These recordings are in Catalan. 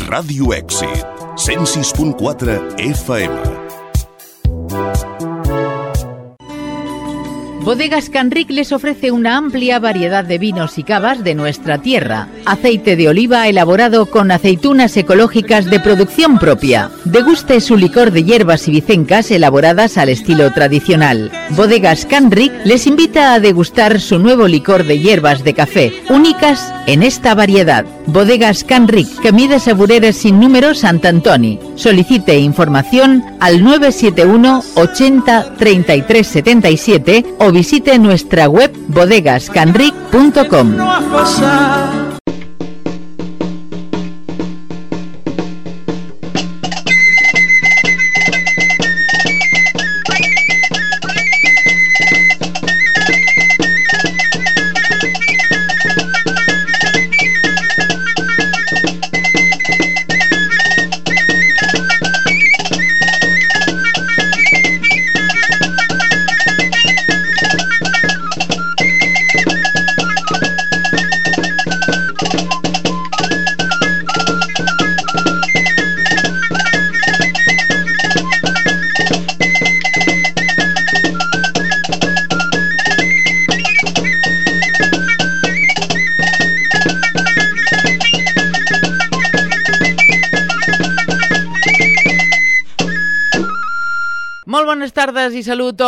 Radio Èxit, 106.4 FM. Bodegas Canric les ofrece una amplia variedad de vinos y cavas de nuestra tierra. Aceite de oliva elaborado con aceitunas ecológicas de producción propia. Deguste su licor de hierbas y vicencas elaboradas al estilo tradicional. Bodegas Canric les invita a degustar su nuevo licor de hierbas de café, únicas en esta variedad. Bodegas Canric, Camí de Sabureres sin número Sant Antoni. Solicite información al 971 80 33 77 o visite nuestra web bodegascanric.com.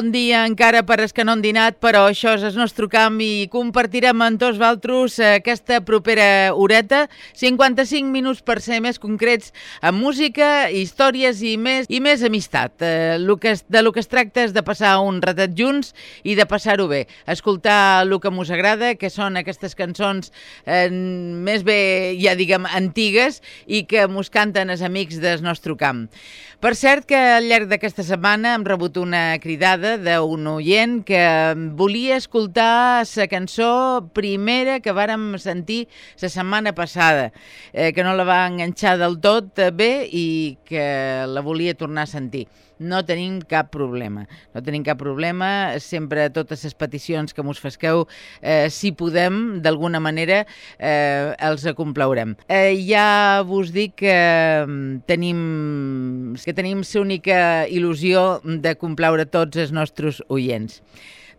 bon dia encara per als que no han dinat, però això és el nostre camp i compartirem amb tots vosaltres aquesta propera horeta, 55 minuts per ser més concrets, amb música, històries i més i més amistat. Eh, que de lo que es tracta és de passar un ratet junts i de passar-ho bé. Escoltar el que mos agrada, que són aquestes cançons eh, més bé, ja diguem, antigues i que mos canten els amics del nostre camp. Per cert que al llarg d'aquesta setmana hem rebut una cridada d'un oient que volia escoltar la cançó primera que vàrem sentir la setmana passada, eh, que no la va enganxar del tot bé i que la volia tornar a sentir no tenim cap problema. No tenim cap problema, sempre totes les peticions que mos fesqueu, eh, si podem, d'alguna manera, eh, els complaurem. Eh, ja vos dic que mm, tenim, que tenim l'única il·lusió de complaure tots els nostres oients.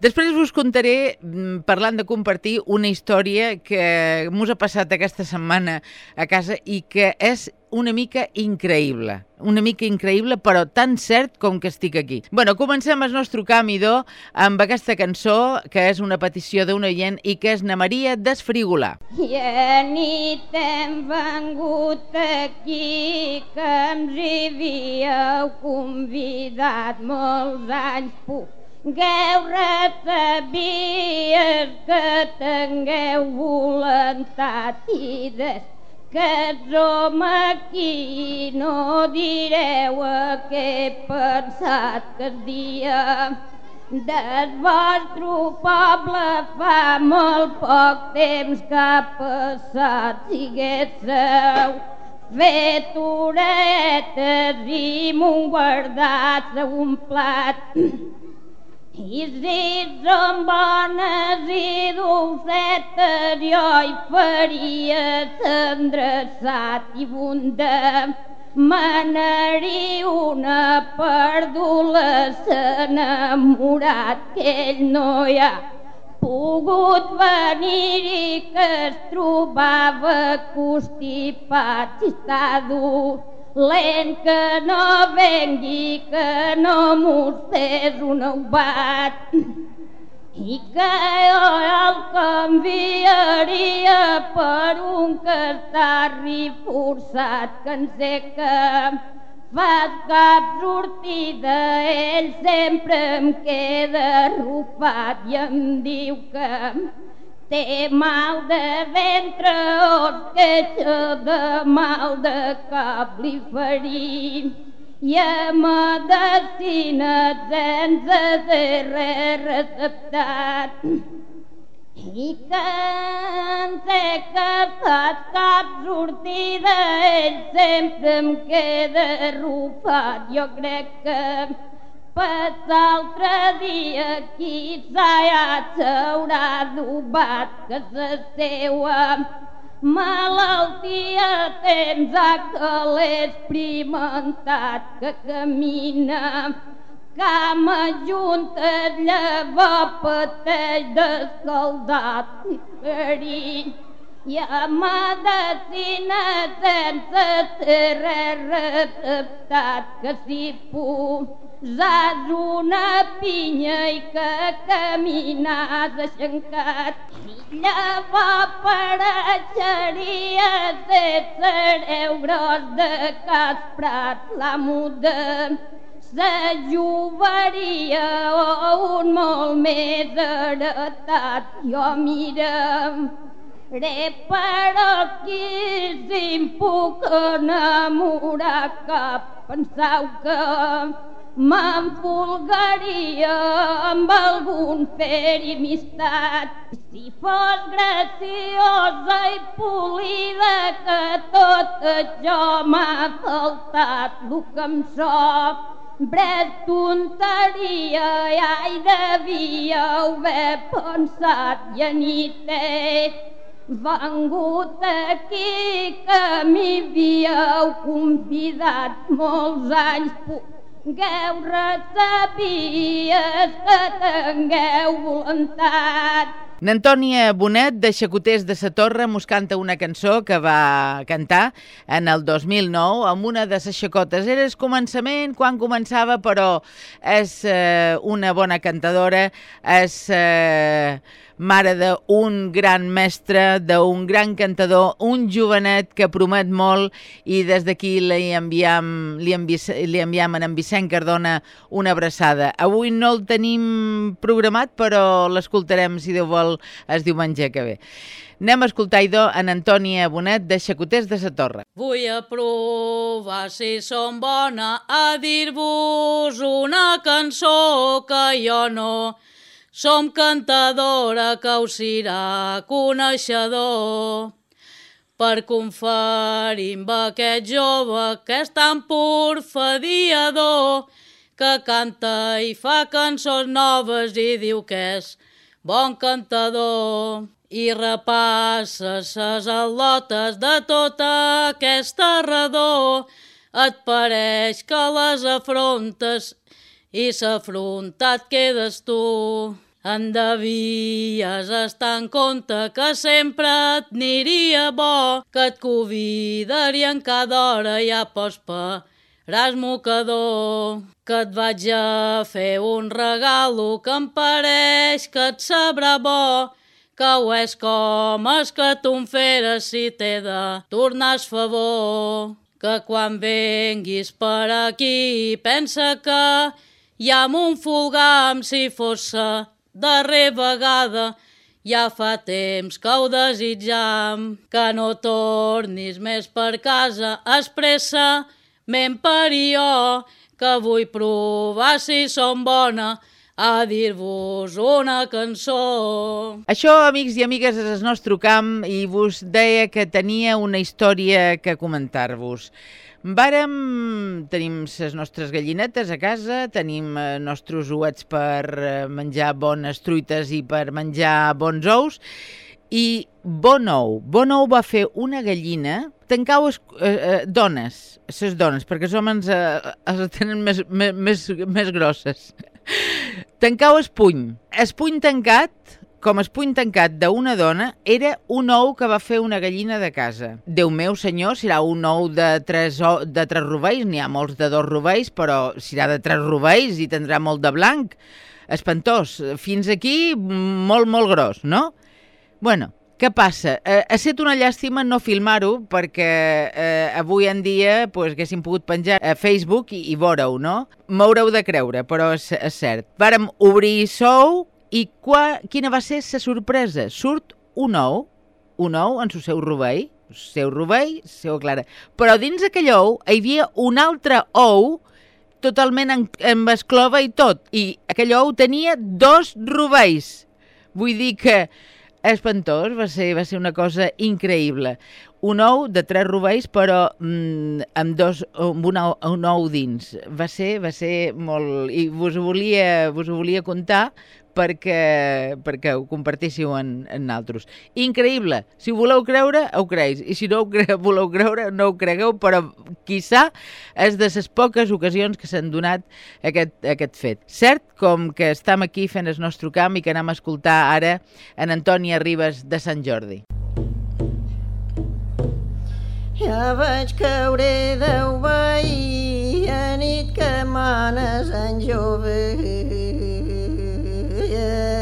Després vos contaré, mm, parlant de compartir, una història que mos ha passat aquesta setmana a casa i que és una mica increïble. Una mica increïble, però tan cert com que estic aquí. bueno, comencem el nostre camidor amb aquesta cançó, que és una petició d'un oient i que és Na Maria d'Esfrigolar. I a nit hem vengut aquí, que ens hi havíeu convidat molts anys. Pugueu retabies que tingueu voluntat i des que som aquí no direu a què he pensat que dia del vostre poble fa molt poc temps que ha passat si haguéssiu fet oretes i m'ho guardat un plat i si són bones i dolcetes, jo hi faria s'endreçat i bunda. Manaria una perdula s'enamorat que ell no hi ha pogut venir i que es trobava constipat i està dur lent que no vengui, que no mostrés un oubat i que jo el canviaria per un castarri forçat que en sé que fas cap sortida, ell sempre em queda arrufat i em diu que té mal de ventre o queixa de mal de cap li ferim. I a medicina sense ser res receptat. I que en sé que fas cap sortida ell sempre em queda arrufat jo crec que pas l'altre dia quizà ja s'haurà adobat que la seua malaltia temps que l'he experimentat que camina cama juntes, llavor pateix d'escaldat i ferit. Hi ha medicina sense ser receptat que si posàs una pinya i que caminàs aixancat. Llavors pareixeria ser sereu gros de cas prat, l'amo de sa jugaria o un molt més heretat. Jo mirem Re però qui puc enamorar que pensau que m'enfolgaria amb algun fer i amistat. Si fos graciosa i polida que tot això m'ha faltat, el que em soc Bres tonteria i ai devia haver pensat i aniteix vengut aquí que m'hi havíeu convidat molts anys pugueu recebies que tingueu voluntat. N'Antònia Bonet, de Xacoters de sa Torre, mos canta una cançó que va cantar en el 2009 amb una de ses xacotes. Era el començament, quan començava, però és eh, una bona cantadora, és... Eh, mare d'un gran mestre, d'un gran cantador, un jovenet que promet molt i des d'aquí li enviam, li, envi, li enviam a en Vicent Cardona una abraçada. Avui no el tenim programat, però l'escoltarem, si Déu vol, el diumenge que ve. Anem a escoltar, idò, en Antònia Bonet, de Xacoters de sa Torre. Vull aprovar, si som bona, a dir-vos una cançó que jo no som cantadora serà coneixedor per conferir amb aquest jove que és tan pur fadiador que canta i fa cançons noves i diu que és bon cantador i repassa ses al·lotes de tota aquesta redor et pareix que les afrontes i s'afrontat quedes tu. devies estar en compte que sempre et aniria bo, que et convidarien cada hora ja pots parar mocador. Que et vaig a fer un regalo que em pareix que et sabrà bo, que ho és com és que tu em feres si t'he de tornar favor. Que quan venguis per aquí pensa que ja m'ho folgam si fosse darrer vegada, ja fa temps que ho desitjam, que no tornis més per casa, expressa, men jo, que vull provar si som bona, a dir-vos una cançó. Això, amics i amigues, és el nostre camp i vos deia que tenia una història que comentar-vos. Vàrem, tenim les nostres gallinetes a casa, tenim eh, nostres ouets per eh, menjar bones truites i per menjar bons ous, i Bonou, Bonou va fer una gallina, tancau es, eh, eh, dones, ses dones, perquè els homes eh, els tenen més, més, més grosses. tancau es puny. Es puny tancat com es puny tancat d'una dona, era un ou que va fer una gallina de casa. Déu meu senyor, serà un ou de tres, de tres rovells, n'hi ha molts de dos rovells, però serà de tres rovells i tindrà molt de blanc. Espantós. Fins aquí, molt, molt gros, no? Bueno, què passa? Eh, ha estat una llàstima no filmar-ho perquè eh, avui en dia pues, haguéssim pogut penjar a Facebook i, i veure-ho, no? M'haureu de creure, però és, és cert. Vàrem obrir sou, i qua, quina va ser la sorpresa? Surt un ou, un ou en el seu rovell, seu rovell, seu clara. Però dins aquell ou hi havia un altre ou totalment en, amb esclova i tot. I aquell ou tenia dos rovells. Vull dir que espantós, va ser, va ser una cosa increïble un ou de tres rovells, però mm, amb, dos, amb un, ou, un ou dins. Va ser, va ser molt... I vos ho volia, vos ho volia contar perquè, perquè ho compartíssiu en, en altres. Increïble. Si ho voleu creure, ho creus. I si no ho cre voleu creure, no ho cregueu, però quissà és de les poques ocasions que s'han donat aquest, aquest fet. Cert, com que estem aquí fent el nostre camp i que anem a escoltar ara en Antònia Ribes de Sant Jordi. Ja vaig caure d'obeir a nit que manes en jove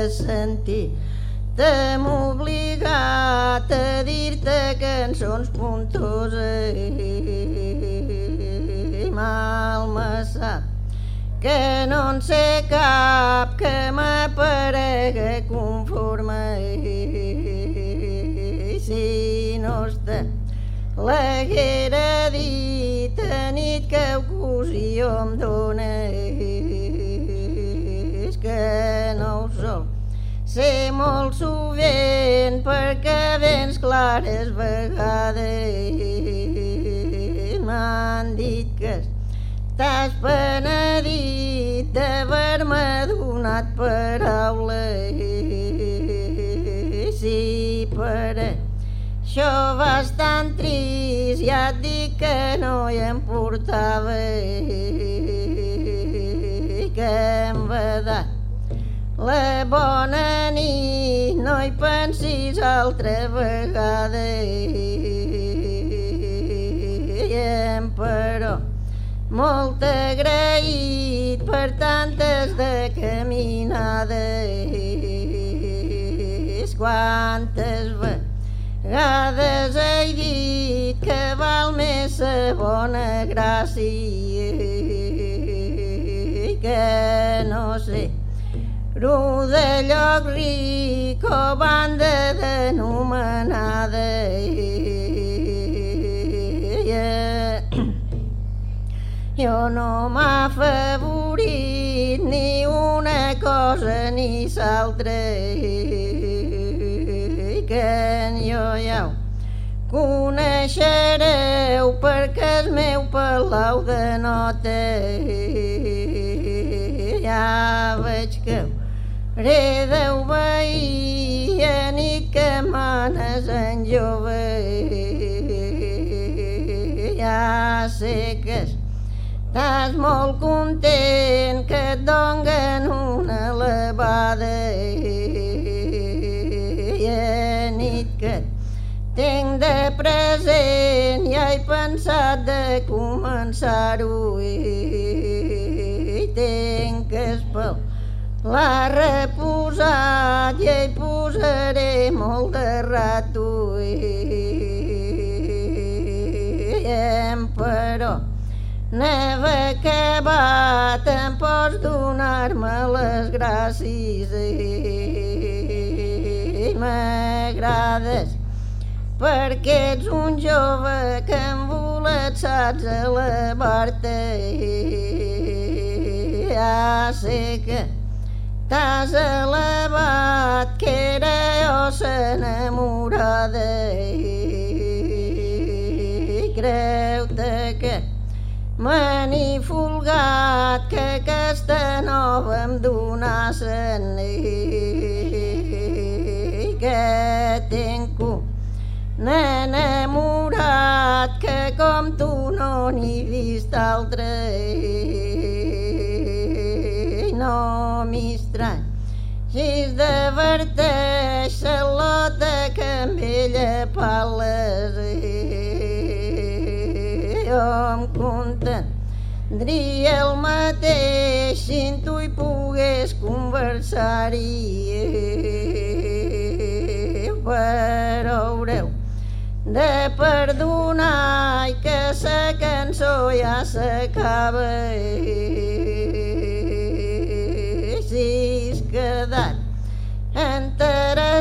sentir. T'hem obligat a dir-te cançons puntoses mal me sap que no en sé cap que m'aparega conforme si no està L'haguera dit a nit que ocasió em dones sé molt sovint perquè vens clares vegades. M'han dit que t'has penedit d'haver-me donat paraules. Si per això bastant trist, ja et dic que no hi em portava. Que em va la bona nit, no hi pensis altra vegada. Però molt agraït per tantes de caminades quantes vegades he dit que val més sa bona gràcia que no sé Ru de lloc ric o banda d'anomenada jo no m'ha favorit ni una cosa ni l'altra que jo ja ho coneixereu perquè és meu palau de nota. Ja veig que hauré d'obeir a nit que manes en jove. Ja sé que estàs molt content que et donguen una elevada que tinc de present i he pensat de començar-ho i tinc espel l'ha reposat i hi posaré molt de rato i però n'he acabat em pots donar-me les gràcies. M'agrades perquè ets un jove que envolat saps elevar-te. Ja sé que t'has elevat que era jo enamorada creu-te que m'he ni folgat que aquesta nova em donassen que tinc un enamorat que com tu no n'he vist altre. No m'estrany si es diverteix la lota que amb ella parles. Jo em contendria el mateix si tu hi pogués conversar-hi però haureu de perdonar i que sa cançó ja s'acaba.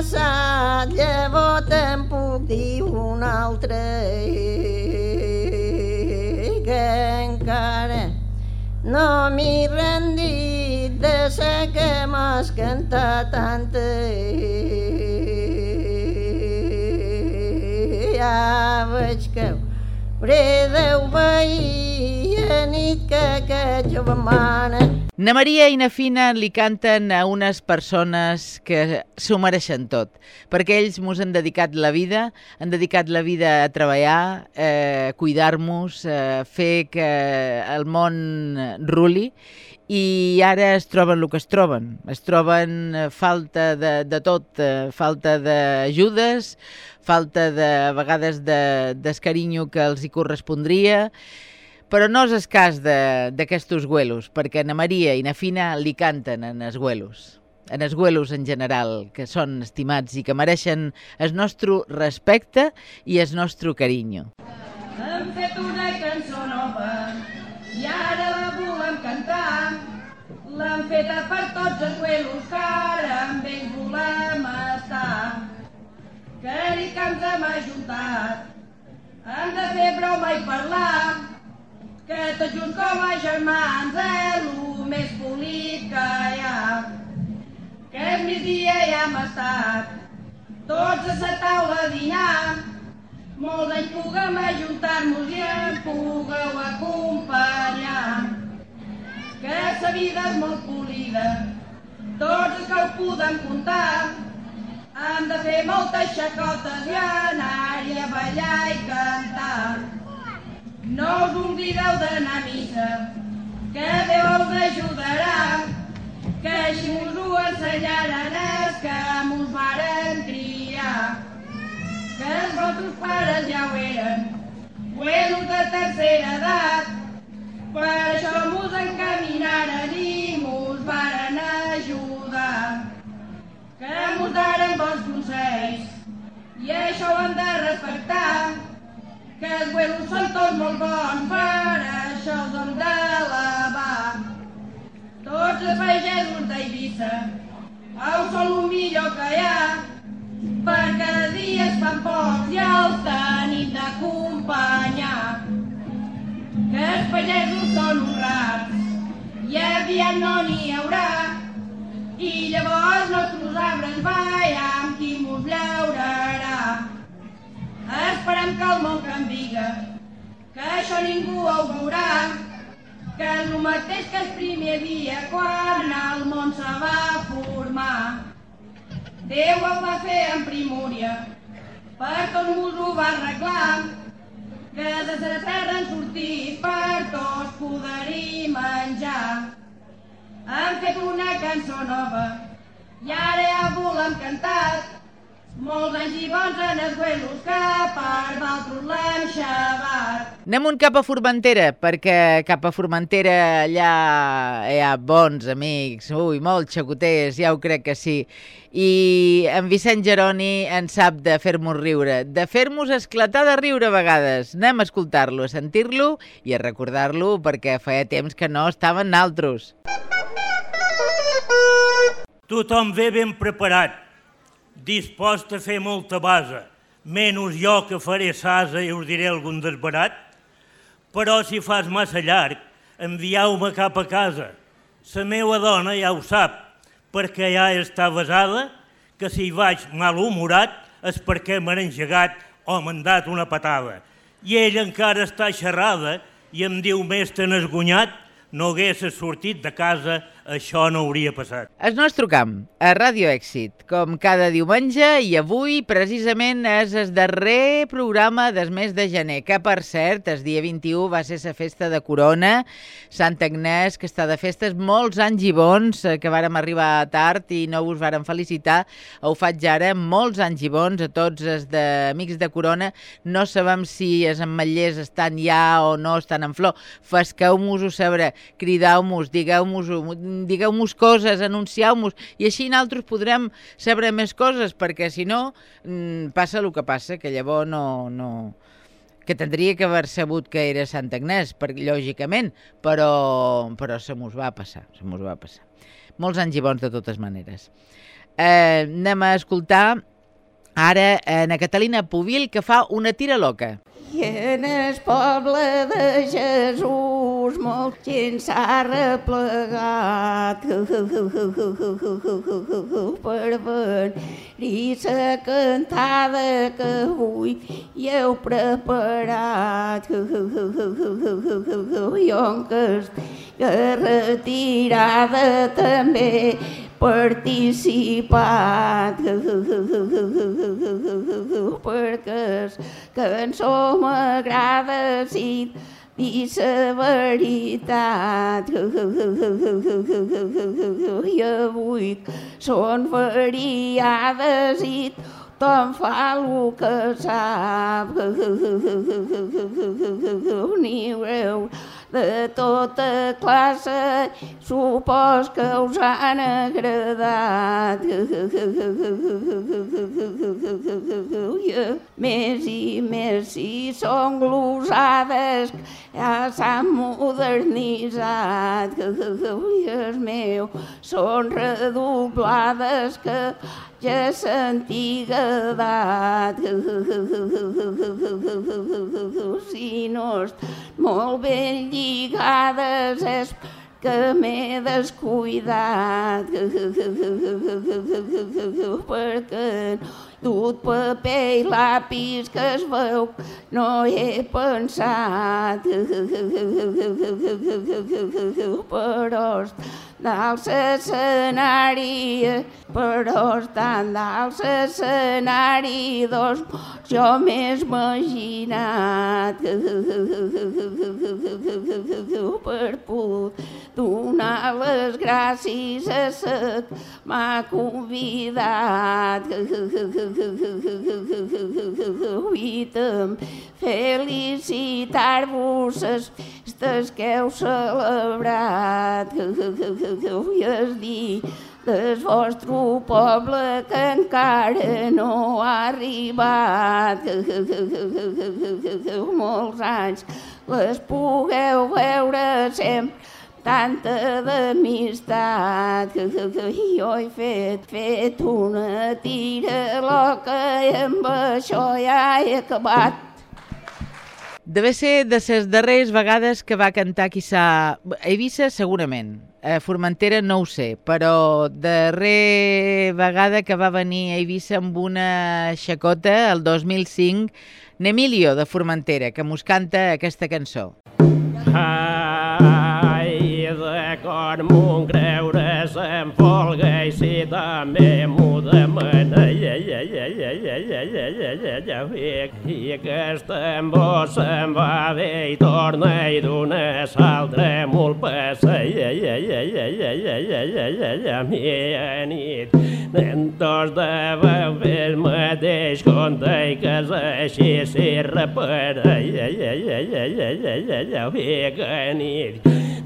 Interessat, llavors te'n puc dir un altre que encara no m'hi rendit de ser que m'has cantat antes. ja veig que hauré d'obeir a nit que aquest jove mana Na Maria i na Fina li canten a unes persones que s'ho mereixen tot, perquè ells mos han dedicat la vida, han dedicat la vida a treballar, eh, cuidar-nos, eh, fer que el món ruli i ara es troben el que es troben. Es troben eh, falta de, de tot, eh, falta d'ajudes, falta de a vegades d'escarinyo de, que els hi correspondria, però no és el cas d'aquests güelos, perquè na Maria i na Fina li canten en els güelos en els güelos en general, que són estimats i que mereixen el nostre respecte i el nostre carinyo. Hem fet una cançó nova i ara la volem cantar. L'hem feta per tots els güelos que ara amb ells volem estar. Que ni que ens hem ajuntat, hem de fer broma i parlar que tots junts com a germans és el més polit que hi ha. Que el migdia ja hem estat tots a la taula dinar, molts anys puguem ajuntar-nos i em pugueu acompanyar. Que la vida és molt polida, tots els que ho podem comptar, hem de fer moltes xacotes i anar-hi a ballar i cantar. No us oblideu d'anar a missa, que Déu us ajudarà, que així us ho ensenyaran els que mos varen criar. Que els vostres pares ja ho eren, buenos de tercera edat, per això mos encaminaren i mos varen ajudar. Que mos daren bons consells i això ho hem de respectar que els güelos són tots molt bons, per això els hem d'elevar. Tots els pagesos d'Eivissa, au són el millor que hi ha, perquè cada dia es fan pocs i els tenim d'acompanyar. Que els pagesos són honrats i aviat no n'hi haurà, i llavors nostres arbres veiem qui mos llaurarà. Esperem que el món canviga, que això ningú ho veurà, que és el mateix que el primer dia quan el món se va formar. Déu el va fer en primúria, per tot mos ho va arreglar, que de la terra en sortir per tots poder-hi menjar. Hem fet una cançó nova i ara ja volem cantar molts anys i bons en els güelos que per d'altres l'hem xavat. Anem un cap a Formentera, perquè cap a Formentera allà hi ha bons amics, ui, molt xacoters, ja ho crec que sí. I en Vicent Geroni en sap de fer-nos riure, de fer-nos esclatar de riure a vegades. Anem a escoltar-lo, a sentir-lo i a recordar-lo perquè feia temps que no estaven naltros. Tothom ve ben preparat, dispost a fer molta base, menys jo que faré sasa i us diré algun desbarat, però si fas massa llarg, envieu-me cap a casa. La meva dona ja ho sap, perquè ja està besada, que si vaig malhumorat és perquè m'han engegat o m'han dat una patada. I ella encara està xerrada i em diu més ten esgunyat, no haguessis sortit de casa això no hauria passat. El nostre camp, a Ràdio Èxit, com cada diumenge i avui precisament és el darrer programa del mes de gener, que per cert, el dia 21 va ser la festa de Corona, Sant Agnès, que està de festes molts anys i bons, eh, que vàrem arribar tard i no us vàrem felicitar, ho faig ara, molts anys i bons a tots els amics de Corona, no sabem si els ametllers estan ja o no estan en flor, fesqueu-nos-ho saber, crideu-nos, digueu-nos-ho, digueu-nos coses, anuncieu-nos, i així nosaltres podrem saber més coses, perquè si no mm, passa el que passa, que llavors no... no que tindria que haver sabut que era Sant Agnès, per, lògicament, però, però se mos va passar, se mos va passar. Molts anys i bons de totes maneres. Eh, anem a escoltar ara en a Catalina Puvil que fa una tira loca. I en el poble de Jesús molt gent s'ha replegat per venir la cantada que avui hi heu preparat. Jo en aquesta retirada també participat perquè es cançó m'agrada si i la veritat i avui són variades i tothom fa el que sap n'hi haureu de tota classe, supos que us han agradat. Més i més si són glosades, ja s'han modernitzat. Els meus són redoblades que ja l'antiga edat. Si no molt ben lligades és que m'he descuidat perquè dut paper i lapis que es veu no he pensat però dalt l'escenari, però estan dalt l'escenari, dos jo m'he imaginat per poder donar les gràcies a la m'ha convidat. I també felicitar-vos festes que heu celebrat i es dir del vostre poble que encara no ha arribat. Molts anys les pugueu veure sempre tanta d'amistat que, que, que jo he fet, fet una tira loca i amb això ja he acabat. Deve ser de les darreres vegades que va cantar, quizà, a Eivissa segurament, a Formentera no ho sé, però darrer vegada que va venir a Eivissa amb una xacota, el 2005, Nemilio de Formentera, que mos canta aquesta cançó. Ai, de cor m'ho creure se'n folga i si també m'ho demana i aquesta embossa em va bé i torna i d'una s'altra molt passa. A mi a nit en dos de fer el mateix conte i casa així s'hi repara. I a nit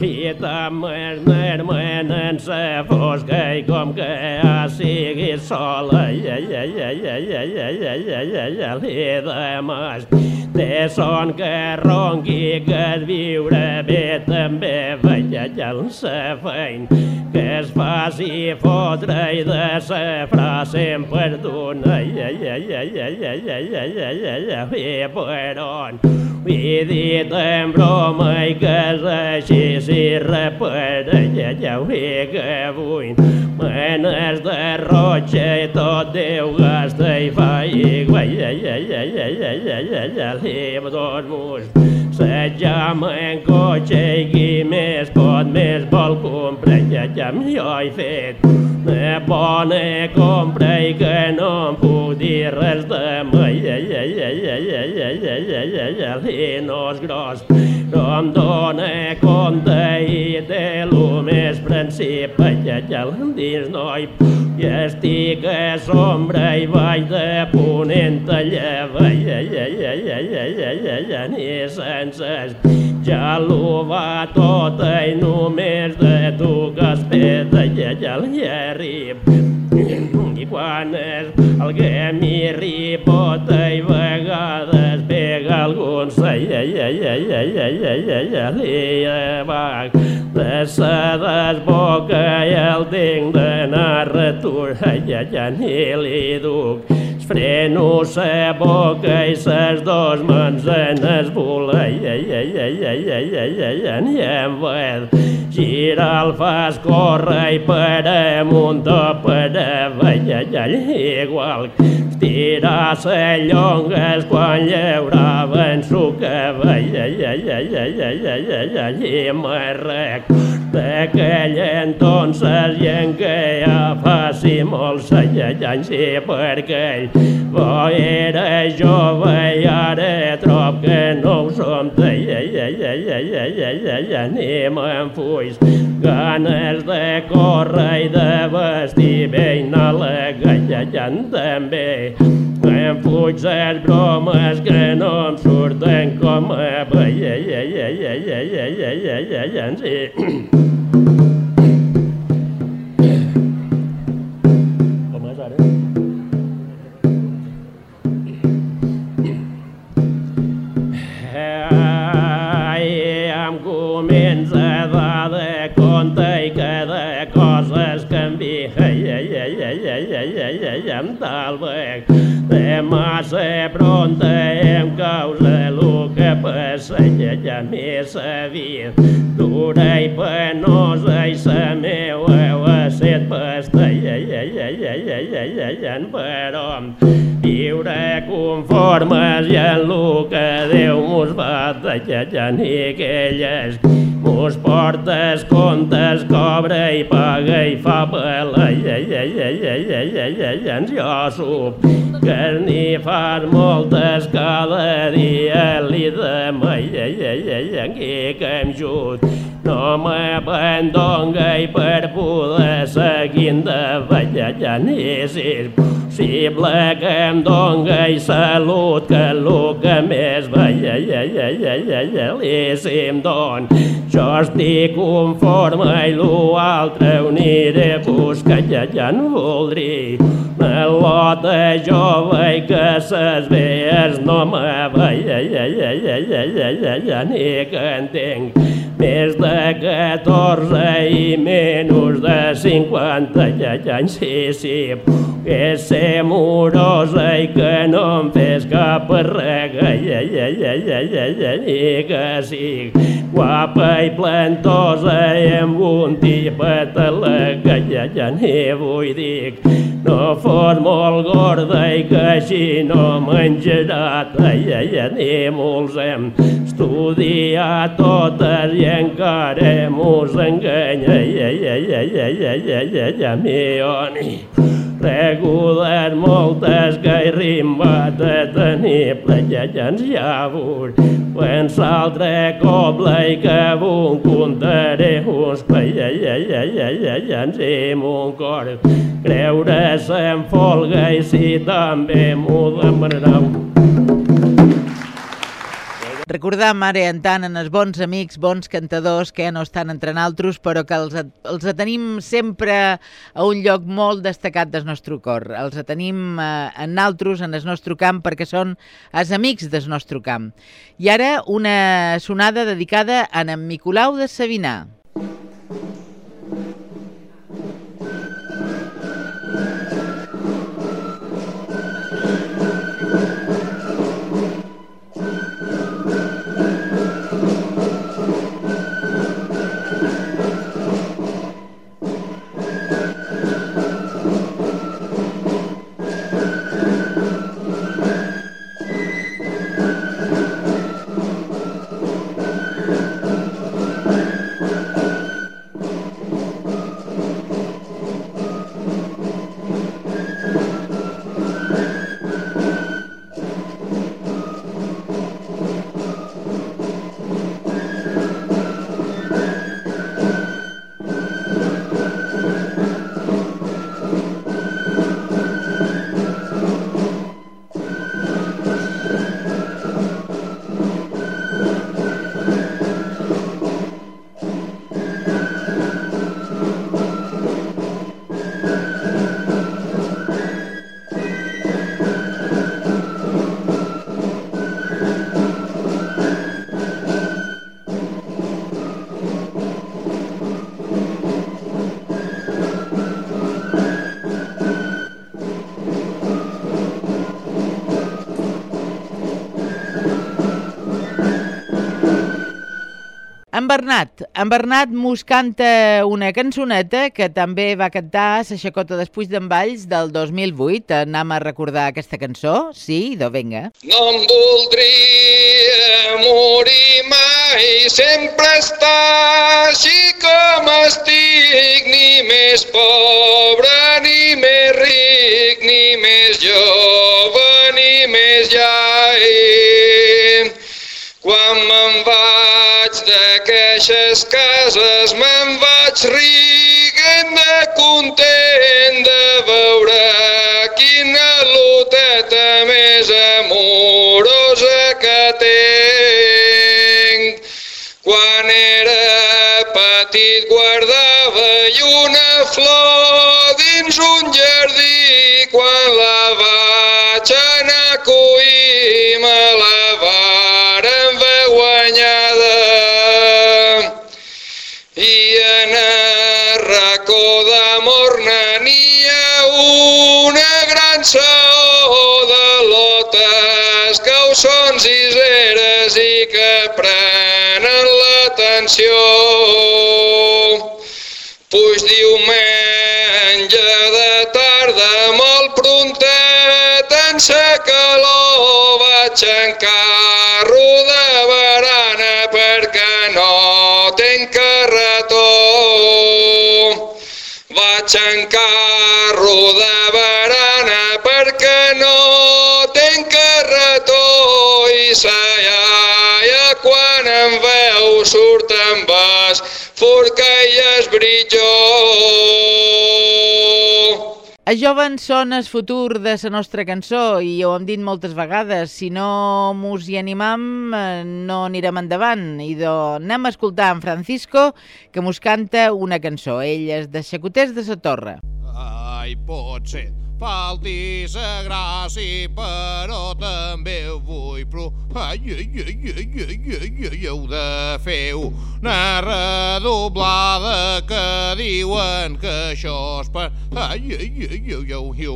ben més se no en sa fosca i com que ja sigui sola ja, ja, ja, ja, ja, ja, ja, ja, ja, ja, li demàs de son que ronqui que es viure bé també vaig allà sa feina que es faci fotre i de sa frase em perdona ja, per on he dit en broma i que és així si repara ja, ho he que vull menes de roig i tot Déu gasta i fa i guai ja, ja, ja, ja, ja, ja, ja, ja, Amazon most. Dos mus s'ajama en cotxe i qui més pot més vol comprar ja, ja, jo he fet una bona compra i que no em puc dir res de mai ja, ja, ja, ja, ja, ja, ja, ja, ja, ja, li no és gros no em dóna compte i de lo més principi ja, dins noi i estic a sombra i vaig de ponent a lleva ja, ja, ja, ja, ja, ja, ja, ja, ni sense ja l'ho va tota i només de tu que espera ja, ja, ja, arriba I quan és el que m'hi ripota i vegades pega algun li va de sa desboca i el tinc d'anar retur ja ni li duc freno sa boca i ses dos mans en es vola i em ved girar el fas córrer i per amunt o per avall igual tirar sa llongues quan llauraven su cavall i marrec d'aquell entonces i en què ja faci molts anys i perquè ell bo era jove i ara trob que no ho som. Ni me'n fuix ganes de córrer i de vestir anar elegant també em fuig les bromes que no em surten com a veient em talbec de massa pronta em causa el que passa ja m'he sabit dura i penosa i sa meua set pastella però viure conformes i en el que Déu mos va deixar ni aquelles mos portes comptes, cobra i paga i fa pela ens jo sup que n'hi fas moltes cada dia li demà que em jut no m'abandonga i per poder seguir ja ni si possible que em donga i salut que el que més em don jo estic conforme i l'altre ho aniré buscar ja ja no voldria una lota jove i que ses vees no me veia ni que entenc més de 14 i menys de 50 anys, sí, sí, que ser morosa i que no em fes cap rega, ja, ja, ja, ja, ja, ja, i que sí, guapa i plantosa i amb un tipet a la que ja, ja ni vull dir, no fos molt gorda i que així no menjarà, ja, ja, ni molts hem estudiat totes i encara mos enganya mioni. Regules moltes que hi rimba de tenir plejans llavors. Quan s'altre cobla i que un contaré uns plejans i mon cor. Creure se'n folga i si també m'ho demanarà. Recordar, mare, en tant, en els bons amics, bons cantadors que no estan entre naltros, però que els, els tenim sempre a un lloc molt destacat del nostre cor. Els tenim eh, en naltros, en el nostre camp, perquè són els amics del nostre camp. I ara una sonada dedicada a en Micolau de Sabinar. En Bernat, en Bernat mos canta una cançoneta que també va cantar a Xacota després d'en Valls del 2008. Anem a recordar aquesta cançó? Sí? Do vinga. No em voldria morir mai, sempre estar així com estic, ni més pobre, ni més ric, ni més jove, ni més llai. Quan vaig d'aquestes cases me'n vaig riguent de content de veure quina loteta més amorosa que tenc. Quan era petit guardava i una flor dins un jardí quan la vaig anar a collir me la varen ver guanyada. I en el racó d'amor ha una gran saó de lotes són ciseres i que prenen l'atenció. Puix diumenge de tarda molt prontet en sa calor vaig en Vaig de barana perquè no tenc carretó i sa iaia quan em veu surt amb es forca i es Els jovens són el futur de la nostra cançó i ho hem dit moltes vegades. Si no mos hi animam, eh, no anirem endavant. I do, anem a escoltar en Francisco, que mos canta una cançó. Ell és de Xacoters de la Torre. Ai, potser falti sa gràcia, però també ho vull, però ai, ai, ai, ai, ai, ai, ai, heu de fer una redoblada que diuen que això és per... Ai, ai, ai, ai, ai,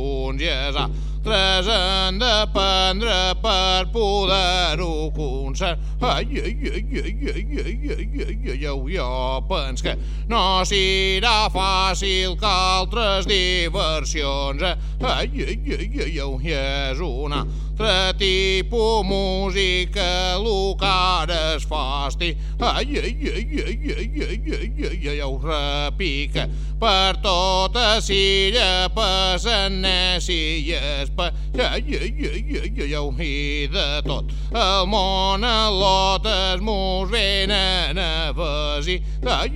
han de prendre per poder-ho concert. Ai, ai, ai, ai, ai, ai, ai, ai, ai, ai, jo pens que no serà fàcil que altres diversions. eh? Ai, ai, ai, ai, ai, és un altre tipus música, el que ara es fasti. Ai, ai, ai, ai, ai, ai, ai, ai, ai, repica per tota Síria, per Sanècies, per i de tot el món a lotes mos venen a visitar,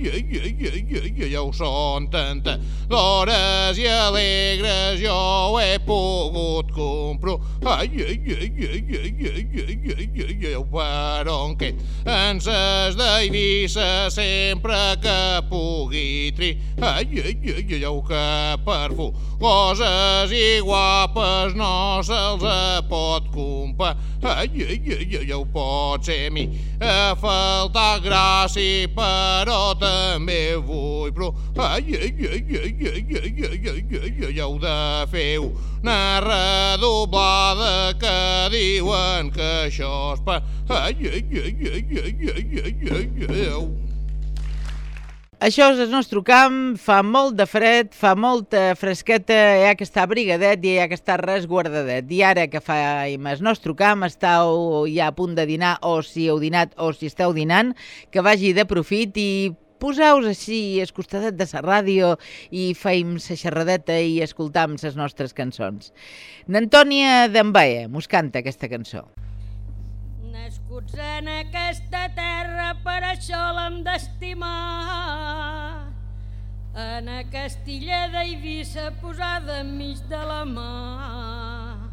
ja ho són tanta. d'hores i alegres jo he pogut comprar. Ai, ai, ai, ai, ai, ai, ai, ai, ai, ai, però en què en ses d'Eivissa sempre que pugui tri. Ai, ai, ai, ai, ai, que per fu coses i guapes no se'ls pot comprar. Ai, ai, ai, ai, ai, pot ser mi a faltar gràcia, però també vull, però ai, ai, ai, ai, ai, ai, ai, ai, ai, ai, heu de fer una redoblada que diuen que això és per... Ai, ai, ai, ai, ai, ai, ai, ai, ai, ai, Això és el nostre camp, fa molt de fred, fa molta fresqueta, hi ha que estar abrigadet i hi ha que estar resguardadet. I ara que fa el nostre camp, estàu ja a punt de dinar, o si heu dinat o si esteu dinant, que vagi de profit i poseu-vos així al costadet de la ràdio i feim la xerradeta i escoltam les nostres cançons. N'Antònia d'Envae mos canta aquesta cançó. Nascuts en aquesta terra, per això l'hem d'estimar. En aquesta illa d'Eivissa posada enmig de la mar.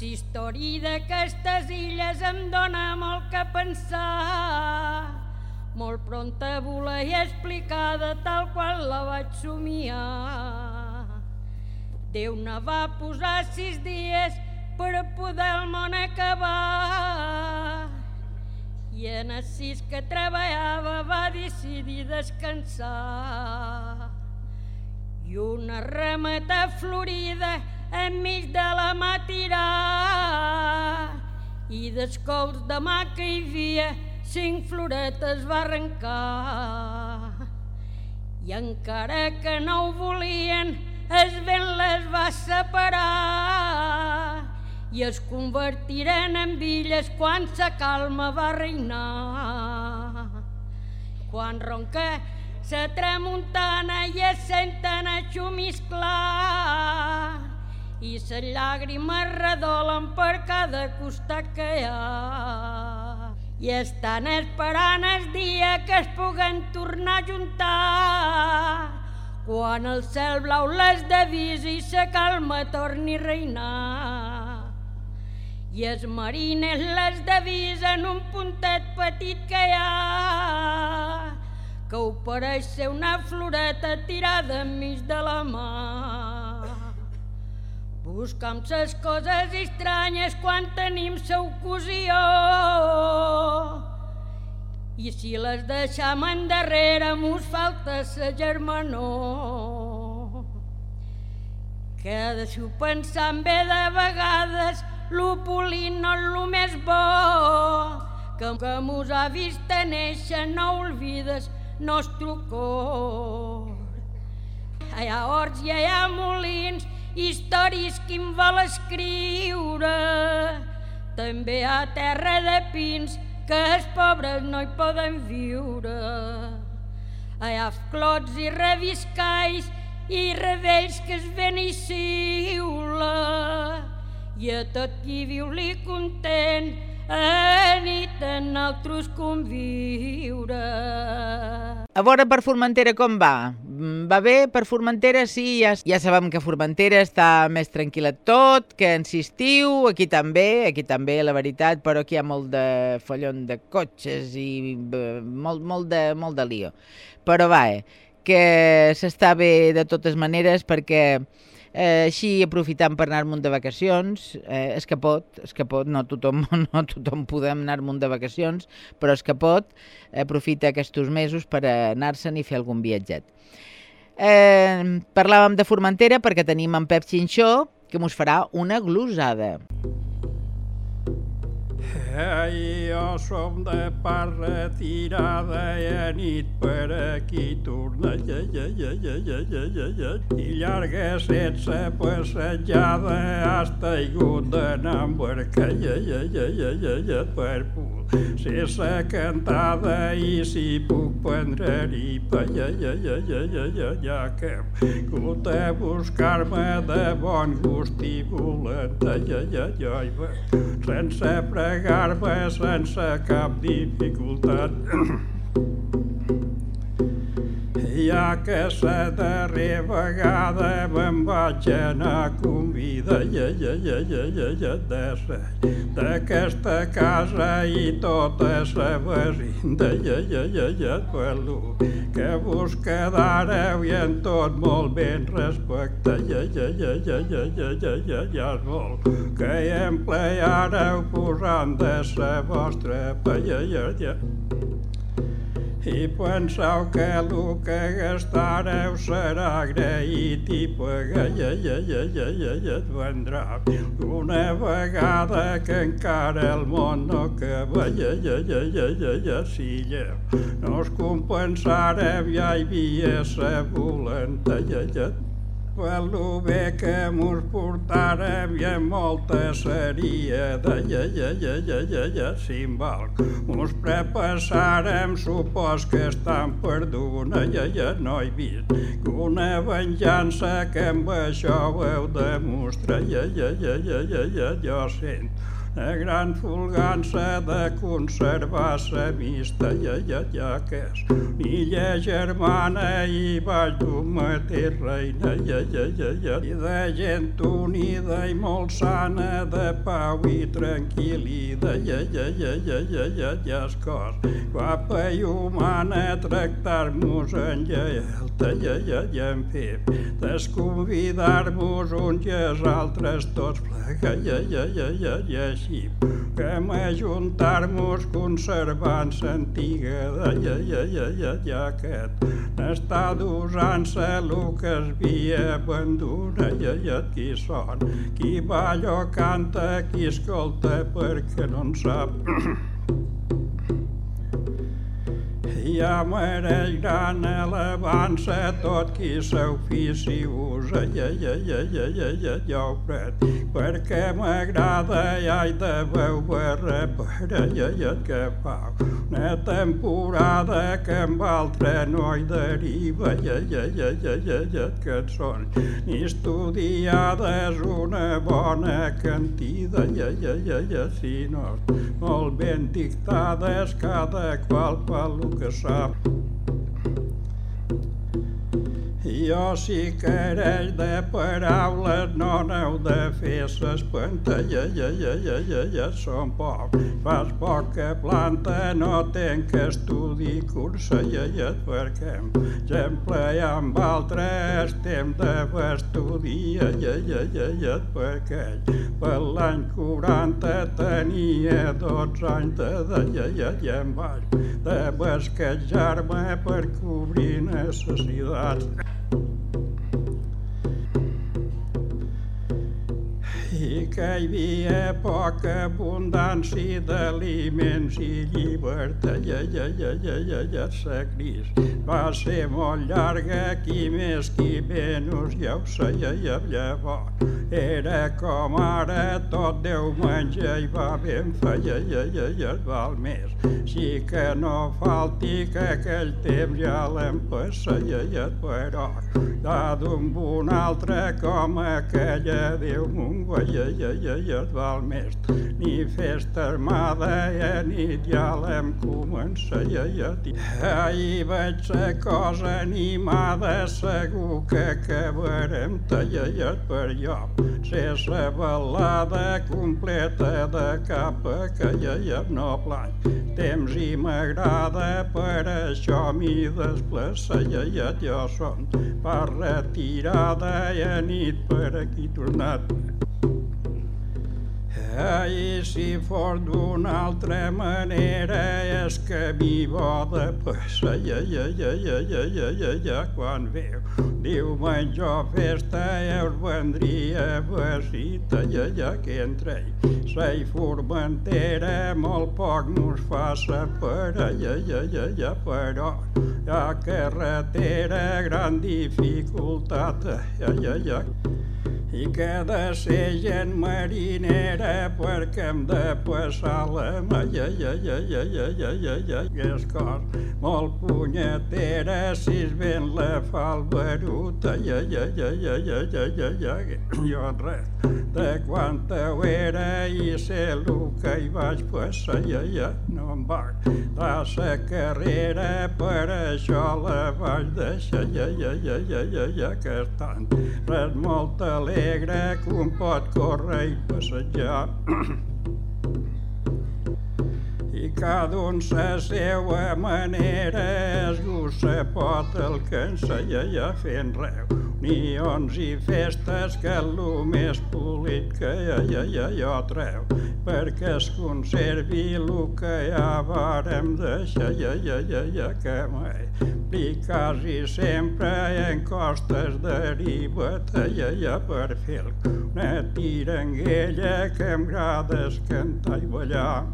La història d'aquestes illes em dóna molt que pensar. Molt pronta volia explicada tal qual la vaig somiar. Déu ne va posar sis dies per poder el món acabar. I en els sis que treballava va decidir descansar. I una rameta florida enmig de la mà tirar i dels cols de mà que hi havia cinc floretes va arrencar. I encara que no ho volien, el vent les va separar i es convertiren en villes quan sa calma va reinar. Quan ronca sa tramuntana i es senten a xumisclar i ses llàgrimes redolen per cada costat que hi ha. I estan esperant el dia que es puguen tornar a juntar quan el cel blau les devisi i sa calma torni a reinar. I els marines les devisen un puntet petit que hi ha que ho pareix ser una floreta tirada enmig de la mà. Buscam ses coses estranyes quan tenim sa ocasió i si les deixam endarrere mos falta sa germanor. Que deixo pensant bé de vegades lo polit no és lo més bo que, que mos ha vist néixer no oblides nostre cor. Hi ha horts i hi ha molins, històries que em vol escriure. També ha terra de pins que els pobres no hi poden viure. Hi ha clots i reviscais i revells que es ven i siula. I a tot qui viu li content a nit en altres conviure. A veure per Formentera com va? Va bé per Formentera? Sí, ja, ja sabem que Formentera està més tranquil·la tot, que en estiu, aquí també, aquí també, la veritat, però aquí hi ha molt de follon de cotxes i molt, molt, de, molt de lío. Però va, eh, que s'està bé de totes maneres perquè eh, així aprofitant per anar-me'n de vacacions, eh, és que pot, és que pot, no tothom, no tothom podem anar-me'n de vacacions, però és que pot, aprofita aquests mesos per anar-se'n i fer algun viatget. Eh, parlàvem de Formentera perquè tenim en Pep Xinxó, que mos farà una glosada. Ai, jo som de part retirada i a nit per aquí torna ja, ja, ja, ja, ja, ja, ja, ja. i llarga sense passejada has taigut d'anar amb barca ja, ja, ja, ja, ja, ja, per ser cantada i si puc prendre ripa ja, ja, ja, ja, ja, ja, ja que hem vingut a buscar-me de bon gust i volenta ja, ja, ja, ja, sense pregar-me sense cap dificultat. Ja que la darrera vegada me'n vaig anar a convidar ja, ja, ja, ja, ja, ja, de sa- d'aquesta casa i tota la vecinda, ja, ja, ja, ja, per lo que vos quedareu i en tot molt ben respecte, ja, ja, ja, ja, ja, ja, ja, ja, ja, és molt que empleareu posant de sa vostra pa, ja, ja, ja. I penseu que el que gastareu serà agraït i et vendrà una vegada que encara el món no acaba, ja, lo bé que mos portàrem i amb molta seria de ja, ja, ja, ja, ja, ja, símbol. Mos prepassàrem, supos que estan perdona, ja, ja, no he vist una venjança que amb això veu demostrar, ja, ja, ja, ja, ja, ja, jo ja, la gran folgança de conservar la vista i allà, allà que és l'illa germana i vall mateix reina i allà, allà, i de gent unida i molt sana de pau i tranquil·lida i de allà, allà, allà, allà, allà és cos guapa i humana tractar-nos en lleialta i allà, allà en pep desconvidar-vos uns i els altres tots plegats i allà, allà, allà, així, que m'ajuntar-nos conservant l'antiga, ja, ja, ja, ja, ja, aquest, n'està d'usança el que es havia abandona, ja, ja, qui són, qui balla o canta, qui escolta perquè no en sap. ja mereix gran alabança tot qui s'ofici usa, ja, ja, ja, ja, ja, ja, ja pret, perquè m'agrada ja i de veu barrepera, ja, ja, que fa una temporada que amb altre no hi deriva, ja, ja, ja, ja, ja, ja, que són ni estudiades una bona cantida, ja, ja, ja, ja, si no, molt ben dictades, cada qual fa el que sap. up. Jo sí que de paraules, no n'heu de fer ja ja són poc. Fas poca planta, no tenc que estudi cursa, ja, ja, perquè exemple amb altres temps de estudi ja ja perquè per l'any 40 tenia 12 anys de ja ja em vaig de basquejar-me per cobrir necessitats. Que hi havia poca abundància d'aliments i llibertat. Ja, ja, ja, ja, ja, ja, cris va ser molt llarga, qui més, qui menys, ja ho sé, ja, ja, llavors. Era com ara, tot Déu menja i va ben ja, val més. Sí que no falti que aquell temps ja l'hem ja, però d'un un altre com aquella Déu mon guai, ja, ja, ja, ja et val més. Ni festa armada ja nit ja l'hem començat, Ahir vaig ser cosa animada, segur que acabarem tallat per jo. Ser la balada completa de capa que ja, no plany. Temps i m'agrada, per això m'hi desplaça, ja, ja, jo som per retirada i a nit per aquí tornat. Ai, si fos d'una altra manera és que m'hi bo de passar, ja, ja, ja, ja, ja, ja, ja, ja, quan veu diumenge o festa ja us vendria visita, ja, ja, que entre sa i formentera molt poc mos fa separar, ja, ja, ja, ja, però la carretera gran dificultat, ja, ja, ja, i que de ser gent marinera perquè hem de passar la mà, ja, ja, ja, ja, ja, ja, ja, ja, que és cos molt punyetera si es ben la fa el baruta, ja, ja, ja, ja, ja, ja, ja, ja, jo res de quanta ho era i sé el que hi vaig passar, ja, ja, no em va la sa carrera, per això la vaig deixar, ja, ja, ja, ja, ja, ja, que estan res molt alegre alegre que un pot córrer i passejar. I cada un la seva manera esgussa pot alcançar ja, ja fent reu. Nions i festes que el més polit que ja, ja, jo treu perquè es conservi el que ja vàrem deixar, ja, ja, ja, ja, que mai quasi sempre en costes deriva, ja, ja, per fer una tiranguella que m'agrada cantar i ballar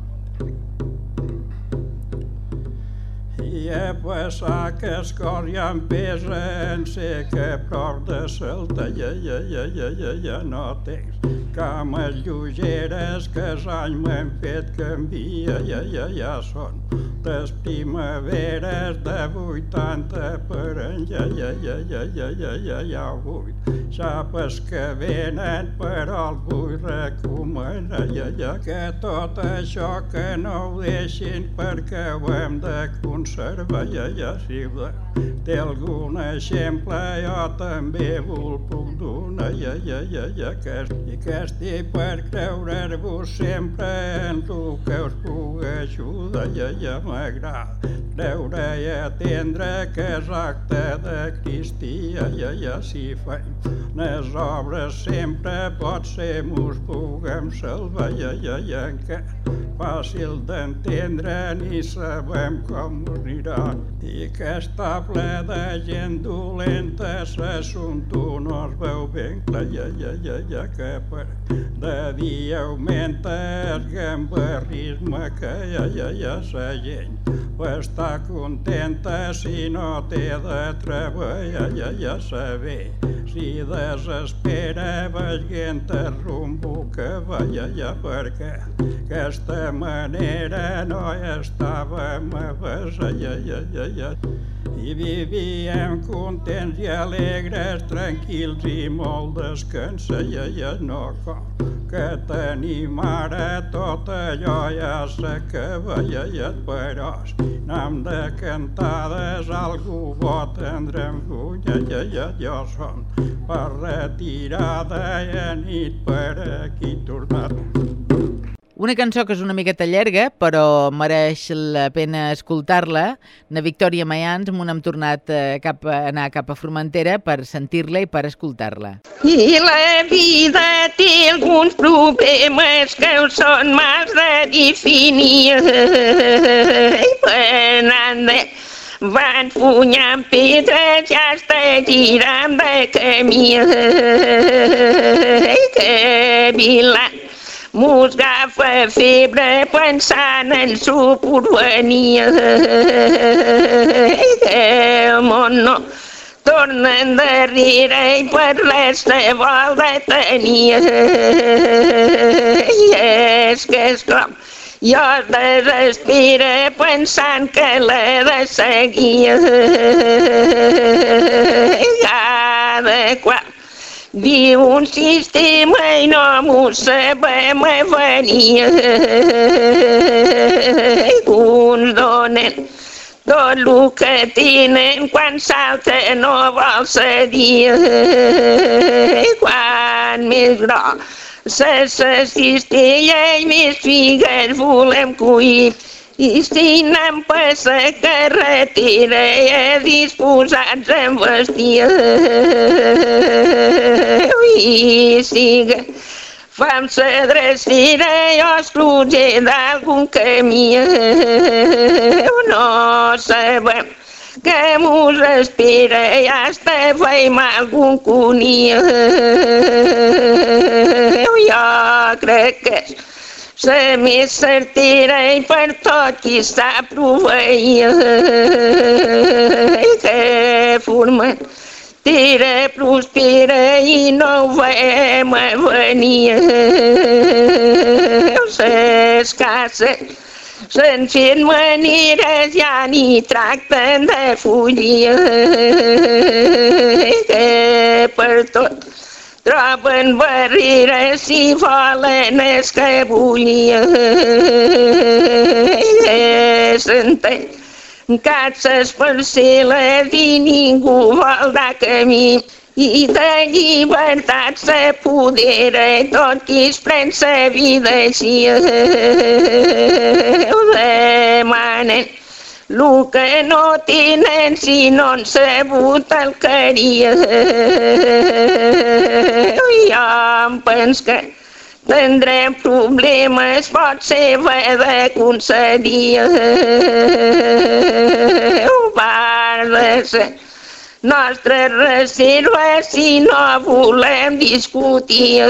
i he passat que el cor ja em pesa en sé que prop de salta ja, ja, ja, ja, ja, ja no tens cames llogeres que els anys m'han fet canvia ja, ja, ja són les primaveres de 80 per en ja, ja, ja, ja, ja, ja, ja, ja vuit xapes que venen però el vull recomanar ja, ja, que tot això que no ho deixin perquè ho hem de conèixer ja, ja, si té algun exemple? Jo també vos puc donar, ja, ja, ja, ja, que, i que estic per creure-vos sempre en el que us puc ajudar, ja, ja m'agrada creure i atendre que és acte de Cristia, ja, ja, si faim les obres sempre pot ser mos puguem salvar, ja, ja, ja, que fàcil d'entendre ni sabem com anirà i que està ple de gent dolenta s'assumpte no es veu ben clar, ja, ja, ja, ja, que per de dia augmenta el gambarrisme que ja, ja, ja, sa gent està contenta si no té de treballar ja, ja saber si desespera veient el rumbo que veia ja perquè aquesta manera no estàvem a ja, ja, ja, ja. I vivíem contents i alegres tranquils i molt descansa ja, ja no que tenim ara tot allò ja s'acaba ja, ja, però N'hem de cantades, algú bo tindrem fulla, ja, ja, jo som per retirada i a nit per aquí tornat. Una cançó que és una miqueta llarga, però mereix la pena escoltar-la. Na Victòria Mayans, m'ho hem tornat eh, cap a, anar cap a Formentera per sentir-la i per escoltar-la. I la vida té alguns problemes que són mals de definir. De van funyant pedres ja està girant de camí. Que vila Mos agafa febre pensant en su porvenir. El món no torna endarrere i per res se vol detenir. I és que es trob jo es desespera pensant que l'he de seguir. Cada qual Viu un sistema i no m'ho sabem venir. Uns donen tot el que tenen quan salta no vol cedir. Quan més gros se cistella i més figues volem cuir. I si anem per la carretera ja disposats a vestir. I siga, fam la drecera i os cruger d'algun camí. No sabem que mos espera i hasta feim algun cuní. Jo crec que és la més certera i per tot qui està proveïda que forma? Tira prospera i no veiem a venir. Les cases se'n fent maneres ja ni tracten de fugir. Que per tot troben barreres i volen escabullir. S'entén caces per ser la i ningú vol dar camí. I de llibertat s'apodera tot qui es pren sa vida així. Ho demanen el que no tenen si no han sabut el que haria. Jo em pens que tindrem problemes, pot ser haver de concedir. Ser nostra reserva si no volem discutir.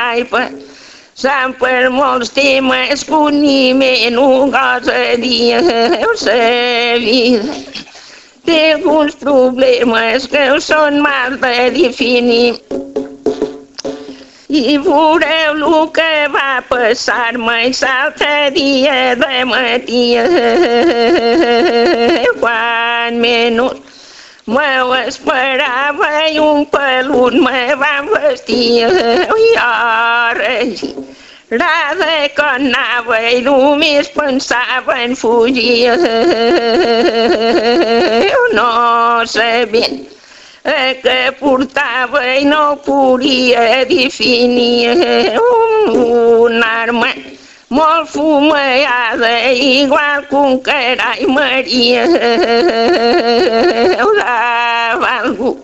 Ai, per Sant per molts temes que un ni menys gosa dir la vida. Té alguns problemes que són mal de definir. I veureu el que va passar-me l'altre dia de matí. Quan menys M'ho esperava i un pelut me van vestir. I ara Rada quan anava i només pensava en fugir. No sabent que portava i no podia definir una arma molt fumeada, igual que un carai Maria. Dava algú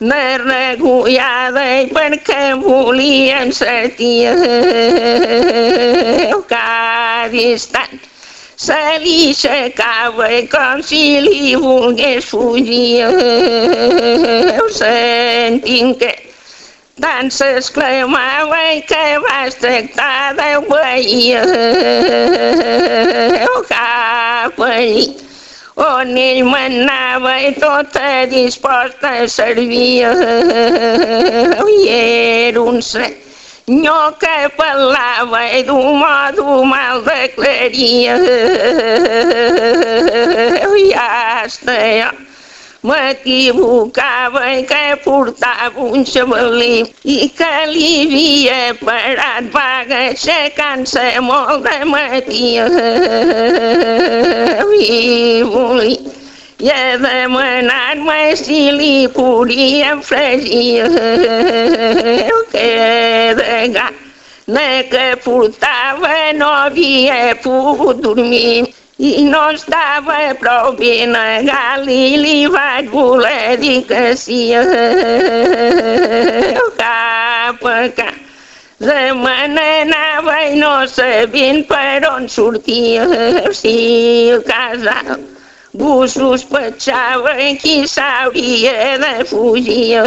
una regulada i perquè volien sortir. Cada instant se li aixecava com si li volgués fugir. Sentint que tant s'exclamava i que vas tractar de veia cap allí on ell manava i tota disposta a servir i era un senyor que parlava i d'un modo mal declaria i hasta jo m'equivocava i que portava un xavalí i que li havia parat vaga aixecant-se molt de matí i volia i ha demanat-me si li podíem fregir que de gana que portava no havia pogut dormir i no estava prou ben a Gali, li vaig voler dir que sí cap a cap. De me n'anava i no sabien per on sortia, si el casal ho sospechava qui s'hauria de fugir.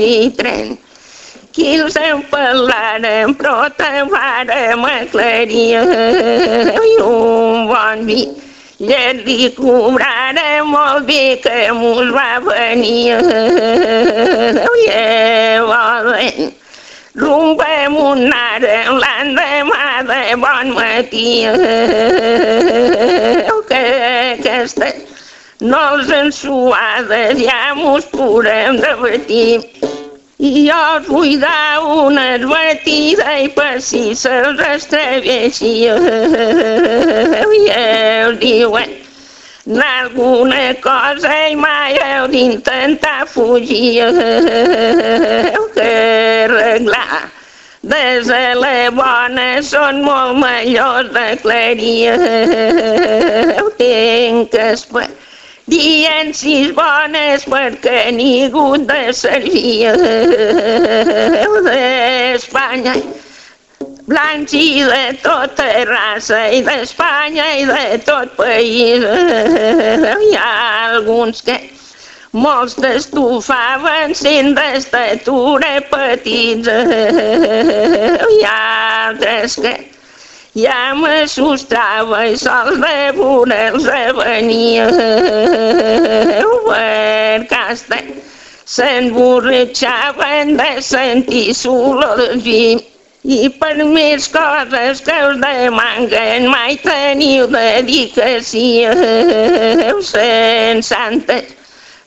I tren qui els en parlaren, però te vàrem aclarir i un bon vi. Ja li cobrara molt bé que mos va venir. Llavors, rompem un ara l'endemà de bon matí. Que aquesta no els ensuades ja mos podem debatir. I jo us vull dar una advertida i per si se'ls estreveixi i us diuen alguna cosa i mai heu d'intentar fugir que arreglar des a la bona són molt millors d'aclarir tinc que sis bones perquè ningú de servir d'Espanya blancs i de tota raça i d'Espanya i de tot país. Hi ha alguns que molts t'estufaven sent d'estatura petits. Hi ha altres que ja m'assustava i sols de veure'ls a venir per casa s'emborratxaven de sentir l'olor del vi i per més coses que us demanguen mai teniu de dir que sí sent santes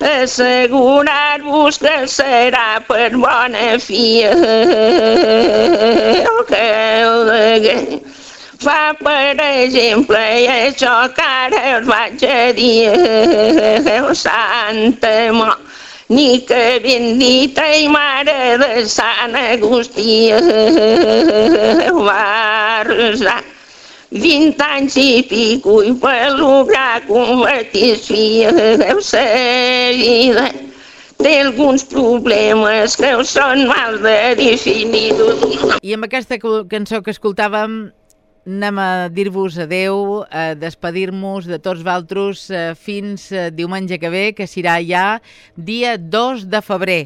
assegurar-vos que serà per bona fi que heu de fa, per exemple, i això que ara us vaig dir, Santa Mort, ni que ben dita i mare de Sant Agustí va resar. Vint anys i pico i per lograr convertir-se la vida té alguns problemes que són mal de definir. I amb aquesta cançó que escoltàvem anem a dir-vos adeu, a despedir-nos de tots valtros eh, fins eh, diumenge que ve, que serà ja dia 2 de febrer.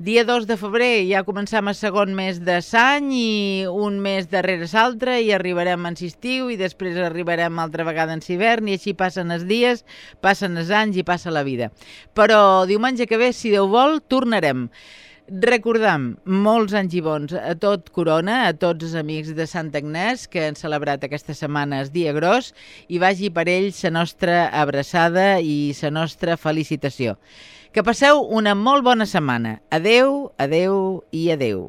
Dia 2 de febrer ja començam el segon mes de s'any i un mes darrere l'altre i arribarem en estiu i després arribarem altra vegada en hivern i així passen els dies, passen els anys i passa la vida. Però diumenge que ve, si Déu vol, tornarem. Recordam, molts anys i bons a tot Corona, a tots els amics de Sant Agnès que han celebrat aquesta setmana el dia gros i vagi per ells la nostra abraçada i la nostra felicitació. Que passeu una molt bona setmana. Adeu, adeu i adeu.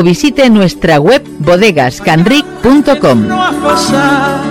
visite nuestra web bodegascanric.com.